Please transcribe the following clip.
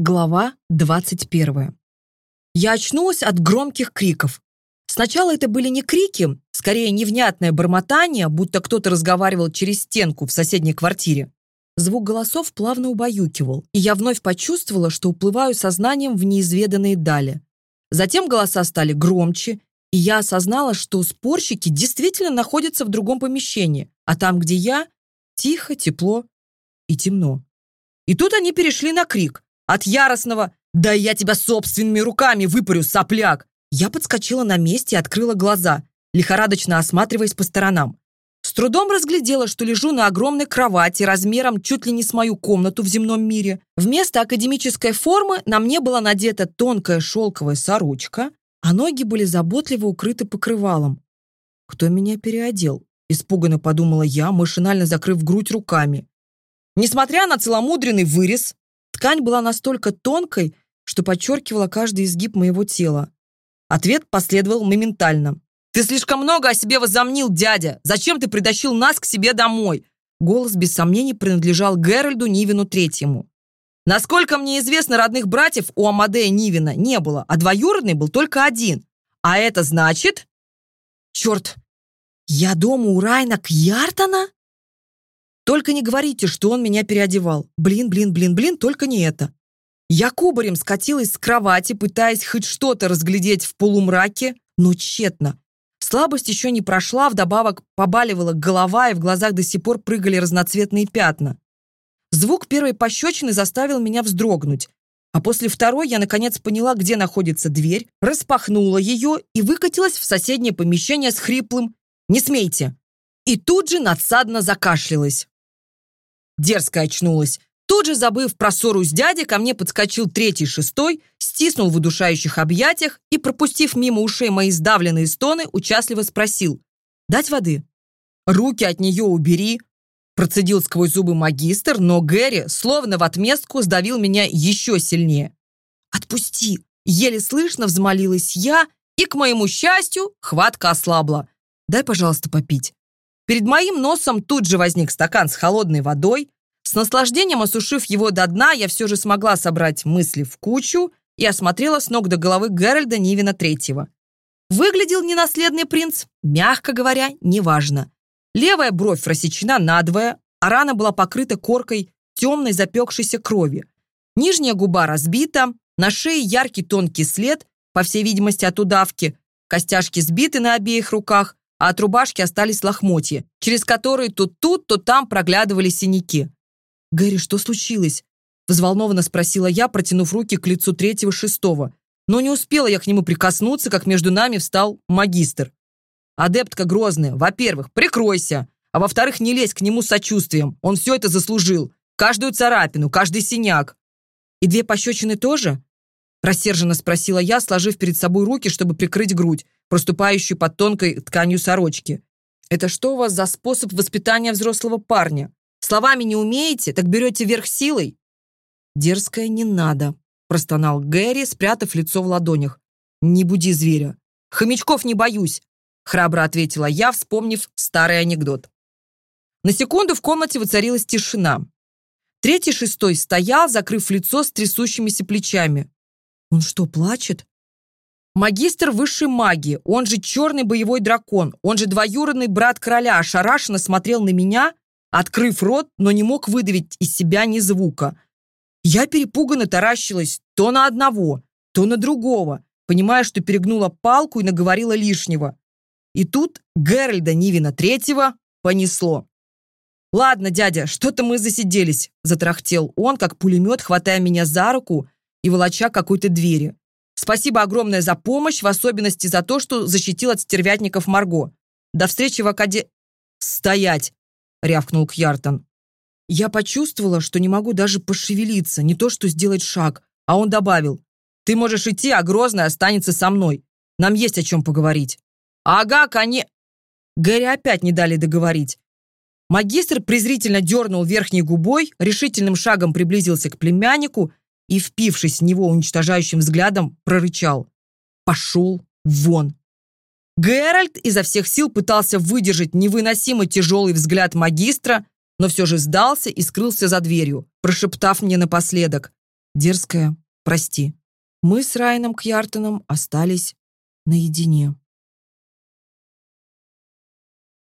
Глава 21. Я очнулась от громких криков. Сначала это были не крики, скорее невнятное бормотание, будто кто-то разговаривал через стенку в соседней квартире. Звук голосов плавно убаюкивал, и я вновь почувствовала, что уплываю сознанием в неизведанные дали. Затем голоса стали громче, и я осознала, что спорщики действительно находятся в другом помещении, а там, где я, тихо, тепло и темно. И тут они перешли на крик – от яростного «Да я тебя собственными руками выпарю, сопляк!» Я подскочила на месте и открыла глаза, лихорадочно осматриваясь по сторонам. С трудом разглядела, что лежу на огромной кровати размером чуть ли не с мою комнату в земном мире. Вместо академической формы на мне была надета тонкая шелковая сорочка, а ноги были заботливо укрыты покрывалом. «Кто меня переодел?» – испуганно подумала я, машинально закрыв грудь руками. Несмотря на целомудренный вырез, Ткань была настолько тонкой, что подчеркивала каждый изгиб моего тела. Ответ последовал моментально. «Ты слишком много о себе возомнил, дядя! Зачем ты притащил нас к себе домой?» Голос, без сомнений, принадлежал Геральду Нивину Третьему. Насколько мне известно, родных братьев у Амадея Нивина не было, а двоюродный был только один. А это значит... Черт! Я дома у Райна Кьяртона? Только не говорите, что он меня переодевал. Блин, блин, блин, блин, только не это. Я кубарем скатилась с кровати, пытаясь хоть что-то разглядеть в полумраке, но тщетно. Слабость еще не прошла, вдобавок побаливала голова, и в глазах до сих пор прыгали разноцветные пятна. Звук первой пощечины заставил меня вздрогнуть. А после второй я, наконец, поняла, где находится дверь, распахнула ее и выкатилась в соседнее помещение с хриплым «Не смейте!» И тут же надсадно закашлялась. Дерзко очнулась. Тут же, забыв про ссору с дядей, ко мне подскочил третий-шестой, стиснул в удушающих объятиях и, пропустив мимо ушей мои сдавленные стоны, участливо спросил. «Дать воды?» «Руки от нее убери!» Процедил сквозь зубы магистр, но Гэри, словно в отместку, сдавил меня еще сильнее. «Отпусти!» Еле слышно взмолилась я, и, к моему счастью, хватка ослабла. «Дай, пожалуйста, попить». Перед моим носом тут же возник стакан с холодной водой. С наслаждением осушив его до дна, я все же смогла собрать мысли в кучу и осмотрела с ног до головы Геральда Нивина Третьего. Выглядел ненаследный принц, мягко говоря, неважно. Левая бровь рассечена надвое, а рана была покрыта коркой темной запекшейся крови. Нижняя губа разбита, на шее яркий тонкий след, по всей видимости, от удавки, костяшки сбиты на обеих руках, а от рубашки остались лохмотья, через которые то тут, то там проглядывали синяки. «Гэри, что случилось?» – взволнованно спросила я, протянув руки к лицу третьего-шестого. Но не успела я к нему прикоснуться, как между нами встал магистр. «Адептка Грозная, во-первых, прикройся, а во-вторых, не лезь к нему с сочувствием, он все это заслужил, каждую царапину, каждый синяк». «И две пощечины тоже?» – рассерженно спросила я, сложив перед собой руки, чтобы прикрыть грудь проступающую под тонкой тканью сорочки. «Это что у вас за способ воспитания взрослого парня? Словами не умеете, так берете верх силой?» «Дерзкое не надо», – простонал Гэри, спрятав лицо в ладонях. «Не буди зверя. Хомячков не боюсь», – храбро ответила я, вспомнив старый анекдот. На секунду в комнате воцарилась тишина. Третий шестой стоял, закрыв лицо с трясущимися плечами. «Он что, плачет?» Магистр высшей магии, он же черный боевой дракон, он же двоюродный брат короля, ошарашенно смотрел на меня, открыв рот, но не мог выдавить из себя ни звука. Я перепуганно таращилась то на одного, то на другого, понимая, что перегнула палку и наговорила лишнего. И тут Геральда Нивина Третьего понесло. «Ладно, дядя, что-то мы засиделись», – затрахтел он, как пулемет, хватая меня за руку и волоча какой-то двери. Спасибо огромное за помощь, в особенности за то, что защитил от стервятников Марго. До встречи в Акаде... «Стоять!» — рявкнул Кьяртон. Я почувствовала, что не могу даже пошевелиться, не то что сделать шаг. А он добавил, «Ты можешь идти, а Грозный останется со мной. Нам есть о чем поговорить». «Ага, они? Гэри опять не дали договорить. Магистр презрительно дернул верхней губой, решительным шагом приблизился к племяннику и, впившись в него уничтожающим взглядом, прорычал. «Пошел вон!» Геральт изо всех сил пытался выдержать невыносимо тяжелый взгляд магистра, но все же сдался и скрылся за дверью, прошептав мне напоследок. «Дерзкая, прости. Мы с Райаном Кьяртоном остались наедине».